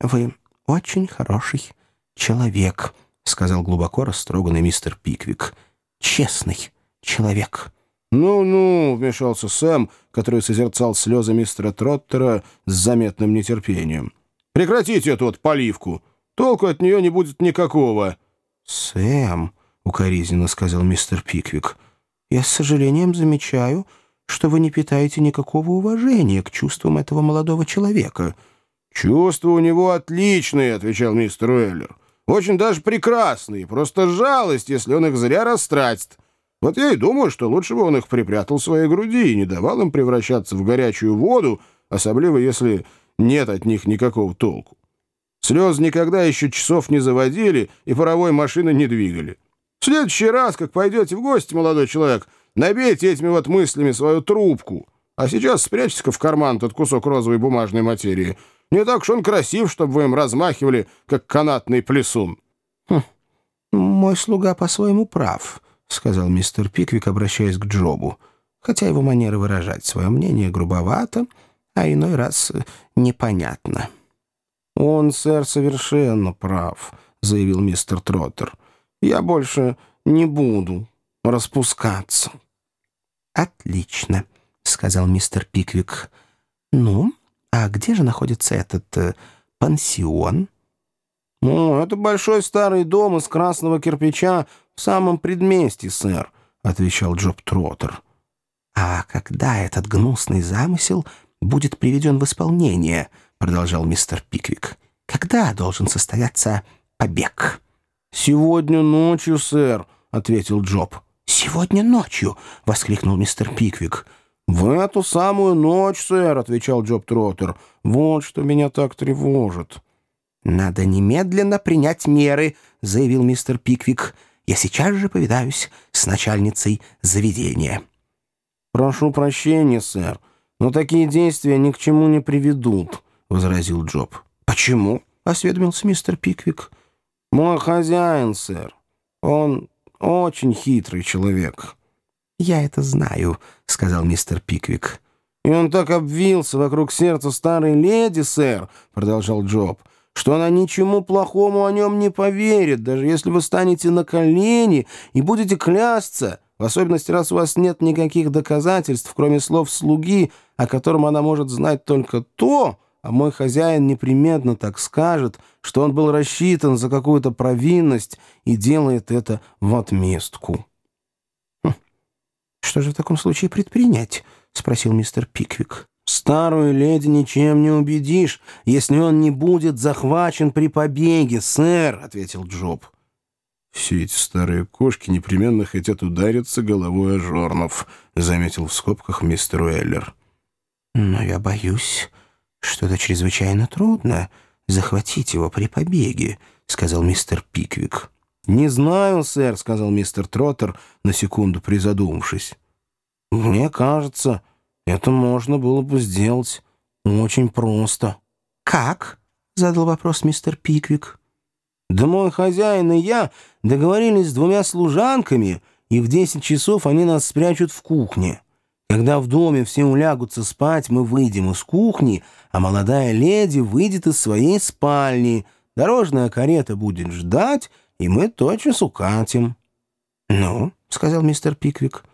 «Вы очень хороший человек», — сказал глубоко растроганный мистер Пиквик. «Честный человек». «Ну-ну», — вмешался Сэм, который созерцал слезы мистера Троттера с заметным нетерпением. «Прекратите эту вот поливку. Толку от нее не будет никакого». «Сэм», — укоризненно сказал мистер Пиквик, — «я с сожалением замечаю, что вы не питаете никакого уважения к чувствам этого молодого человека». «Чувства у него отличные», — отвечал мистер Уэллер. «Очень даже прекрасные. Просто жалость, если он их зря растратит. Вот я и думаю, что лучше бы он их припрятал в своей груди и не давал им превращаться в горячую воду, особливо если нет от них никакого толку. Слезы никогда еще часов не заводили и паровой машины не двигали. В следующий раз, как пойдете в гости, молодой человек, набейте этими вот мыслями свою трубку, а сейчас спрячьте-ка в карман тот кусок розовой бумажной материи. Не так уж он красив, чтобы вы им размахивали, как канатный плесун. Хм, мой слуга по-своему прав, — сказал мистер Пиквик, обращаясь к Джобу, хотя его манера выражать свое мнение грубовато, а иной раз э, непонятно. «Он, сэр, совершенно прав», — заявил мистер Троттер. «Я больше не буду распускаться». «Отлично», — сказал мистер Пиквик. «Ну, а где же находится этот э, пансион?» «Ну, это большой старый дом из красного кирпича в самом предместье, сэр», — отвечал Джоб Троттер. «А когда этот гнусный замысел будет приведен в исполнение?» — продолжал мистер Пиквик. «Когда должен состояться побег?» «Сегодня ночью, сэр», — ответил Джоб. «Сегодня ночью!» — воскликнул мистер Пиквик. «В эту самую ночь, сэр», — отвечал Джоб Троттер. «Вот что меня так тревожит». «Надо немедленно принять меры», — заявил мистер Пиквик. «Я сейчас же повидаюсь с начальницей заведения». «Прошу прощения, сэр, но такие действия ни к чему не приведут», — возразил Джоб. «Почему?» — осведомился мистер Пиквик. «Мой хозяин, сэр. Он очень хитрый человек». «Я это знаю», — сказал мистер Пиквик. «И он так обвился вокруг сердца старой леди, сэр», — продолжал Джоб, что она ничему плохому о нем не поверит, даже если вы станете на колени и будете клясться, в особенности, раз у вас нет никаких доказательств, кроме слов слуги, о котором она может знать только то, а мой хозяин непременно так скажет, что он был рассчитан за какую-то провинность и делает это в отместку. «Хм. «Что же в таком случае предпринять?» — спросил мистер Пиквик. «Старую леди ничем не убедишь, если он не будет захвачен при побеге, сэр», — ответил Джоб. «Все эти старые кошки непременно хотят удариться головой о жорнов», — заметил в скобках мистер Уэллер. «Но я боюсь, что это чрезвычайно трудно захватить его при побеге», — сказал мистер Пиквик. «Не знаю, сэр», — сказал мистер Троттер, на секунду призадумавшись. «Мне кажется...» Это можно было бы сделать очень просто. «Как?» — задал вопрос мистер Пиквик. «Да мой хозяин и я договорились с двумя служанками, и в десять часов они нас спрячут в кухне. Когда в доме все улягутся спать, мы выйдем из кухни, а молодая леди выйдет из своей спальни. Дорожная карета будет ждать, и мы тотчас укатим». «Ну?» — сказал мистер Пиквик.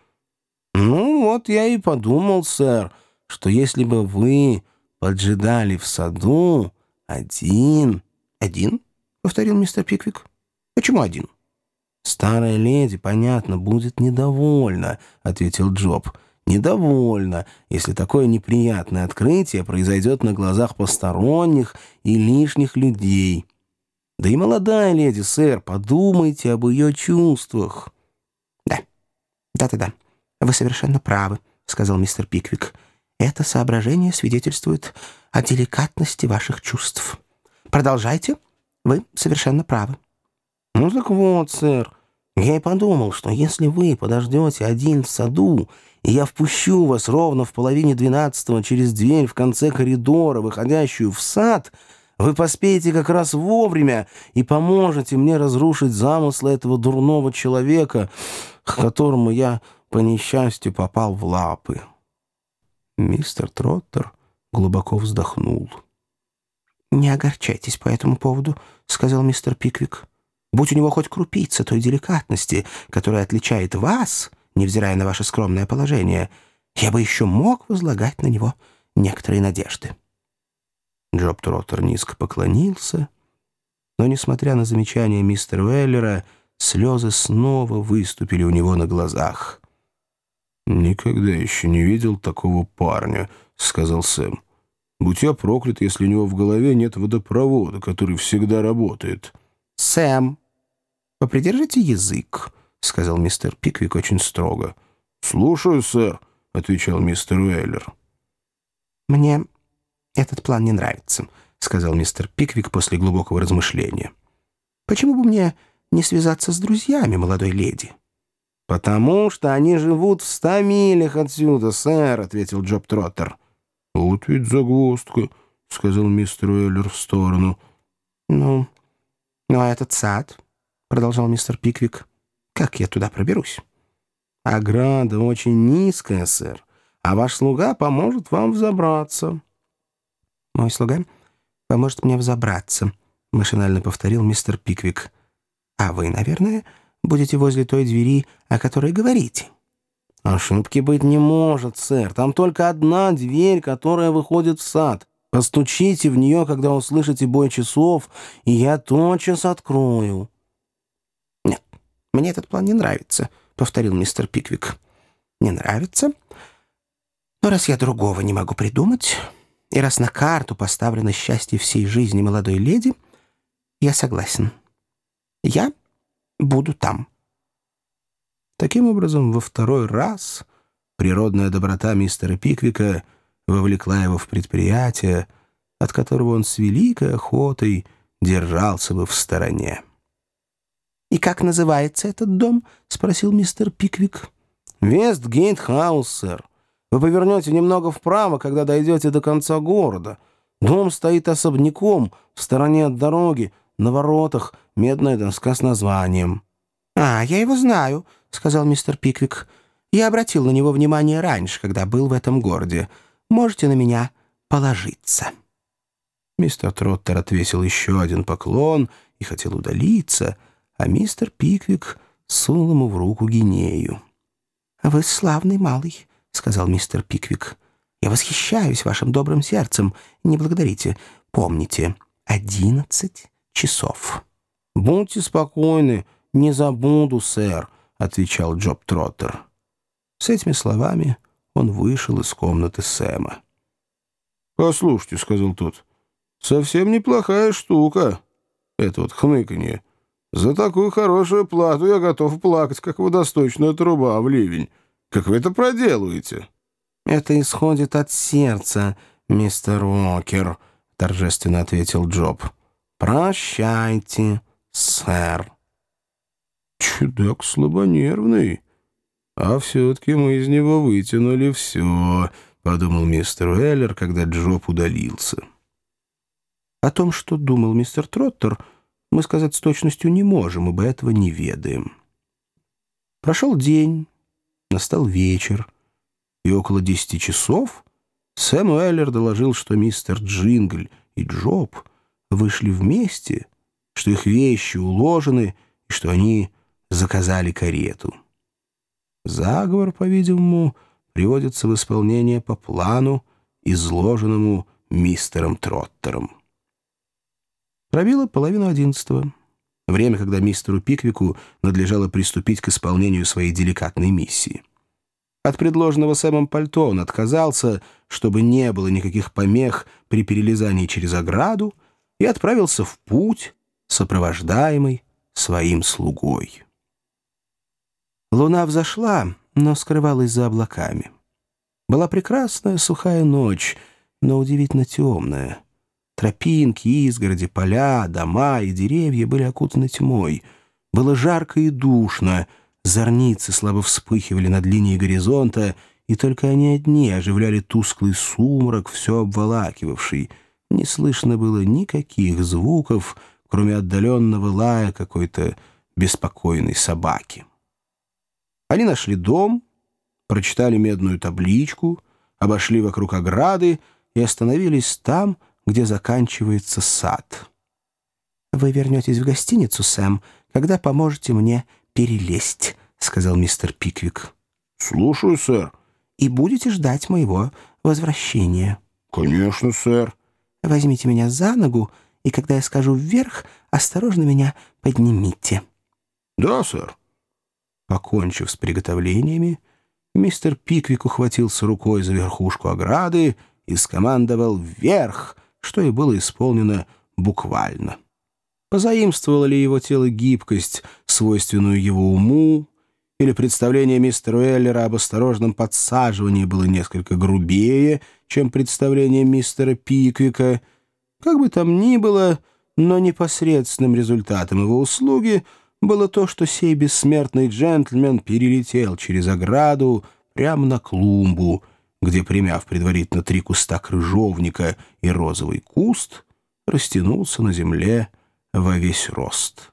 «Ну, вот я и подумал, сэр, что если бы вы поджидали в саду один...» «Один?» — повторил мистер Пиквик. «Почему один?» «Старая леди, понятно, будет недовольна», — ответил Джоб. «Недовольна, если такое неприятное открытие произойдет на глазах посторонних и лишних людей. Да и молодая леди, сэр, подумайте об ее чувствах». «Да, да-да-да», «Вы совершенно правы», — сказал мистер Пиквик. «Это соображение свидетельствует о деликатности ваших чувств. Продолжайте. Вы совершенно правы». «Ну так вот, сэр, я и подумал, что если вы подождете один в саду, и я впущу вас ровно в половине двенадцатого через дверь в конце коридора, выходящую в сад, вы поспеете как раз вовремя и поможете мне разрушить замыслы этого дурного человека, к которому я по несчастью попал в лапы. Мистер Троттер глубоко вздохнул. «Не огорчайтесь по этому поводу», — сказал мистер Пиквик. «Будь у него хоть крупица той деликатности, которая отличает вас, невзирая на ваше скромное положение, я бы еще мог возлагать на него некоторые надежды». Джоб Троттер низко поклонился, но, несмотря на замечания мистера Уэллера, слезы снова выступили у него на глазах. «Никогда еще не видел такого парня», — сказал Сэм. «Будь я проклят, если у него в голове нет водопровода, который всегда работает». «Сэм, попридержите язык», — сказал мистер Пиквик очень строго. «Слушаю, сэр», — отвечал мистер Уэллер. «Мне этот план не нравится», — сказал мистер Пиквик после глубокого размышления. «Почему бы мне не связаться с друзьями молодой леди?» «Потому что они живут в ста милях отсюда, сэр», — ответил Джоб Троттер. «Вот ведь загвоздка», — сказал мистер Уэллер в сторону. «Ну, ну а этот сад?» — продолжал мистер Пиквик. «Как я туда проберусь?» «Ограда очень низкая, сэр, а ваш слуга поможет вам взобраться». «Мой слуга поможет мне взобраться», — машинально повторил мистер Пиквик. «А вы, наверное...» будете возле той двери, о которой говорите». «Ошибки быть не может, сэр. Там только одна дверь, которая выходит в сад. Постучите в нее, когда услышите бой часов, и я тотчас открою». «Нет, мне этот план не нравится», — повторил мистер Пиквик. «Не нравится? Но раз я другого не могу придумать, и раз на карту поставлено счастье всей жизни молодой леди, я согласен. Я буду там». Таким образом, во второй раз природная доброта мистера Пиквика вовлекла его в предприятие, от которого он с великой охотой держался бы в стороне. «И как называется этот дом?» — спросил мистер Пиквик. «Вестгейт-хаус, сэр. Вы повернете немного вправо, когда дойдете до конца города. Дом стоит особняком, в стороне от дороги, на воротах медная доска с названием». «А, я его знаю», — сказал мистер Пиквик. «Я обратил на него внимание раньше, когда был в этом городе. Можете на меня положиться». Мистер Троттер отвесил еще один поклон и хотел удалиться, а мистер Пиквик сунул ему в руку гинею. «Вы славный малый», — сказал мистер Пиквик. «Я восхищаюсь вашим добрым сердцем. Не благодарите. Помните, одиннадцать часов». «Будьте спокойны, не забуду, сэр», — отвечал Джоб Троттер. С этими словами он вышел из комнаты Сэма. «Послушайте», — сказал тот, — «совсем неплохая штука, это вот хныканье. За такую хорошую плату я готов плакать, как водосточная труба в ливень. Как вы это проделываете?» «Это исходит от сердца, мистер Уокер», — торжественно ответил Джоб. «Прощайте, сэр». «Чудак слабонервный. А все-таки мы из него вытянули все», — подумал мистер Уэллер, когда Джоб удалился. О том, что думал мистер Троттер, мы сказать с точностью не можем, ибо этого не ведаем. Прошел день, настал вечер, и около десяти часов Сэм Уэллер доложил, что мистер Джингль и Джоб вышли вместе, что их вещи уложены и что они заказали карету. Заговор, по-видимому, приводится в исполнение по плану, изложенному мистером Троттером. Пробило половину одиннадцатого. Время, когда мистеру Пиквику надлежало приступить к исполнению своей деликатной миссии. От предложенного Сэмом пальто он отказался, чтобы не было никаких помех при перелезании через ограду, и отправился в путь, сопровождаемый своим слугой. Луна взошла, но скрывалась за облаками. Была прекрасная сухая ночь, но удивительно темная. Тропинки, изгороди, поля, дома и деревья были окутаны тьмой. Было жарко и душно, зорницы слабо вспыхивали над линией горизонта, и только они одни оживляли тусклый сумрак, все обволакивавший. Не слышно было никаких звуков, кроме отдаленного лая какой-то беспокойной собаки. Они нашли дом, прочитали медную табличку, обошли вокруг ограды и остановились там, где заканчивается сад. «Вы вернетесь в гостиницу, Сэм, когда поможете мне перелезть», — сказал мистер Пиквик. «Слушаю, сэр». «И будете ждать моего возвращения». «Конечно, сэр». «Возьмите меня за ногу, и когда я скажу вверх, осторожно меня поднимите». «Да, сэр». Покончив с приготовлениями, мистер Пиквик ухватился рукой за верхушку ограды и скомандовал «вверх», что и было исполнено буквально. Позаимствовало ли его тело гибкость, свойственную его уму, или представление мистера Уэллера об осторожном подсаживании было несколько грубее, чем представление мистера Пиквика. Как бы там ни было, но непосредственным результатом его услуги было то, что сей бессмертный джентльмен перелетел через ограду прямо на клумбу, где, примяв предварительно три куста крыжовника и розовый куст, растянулся на земле во весь рост.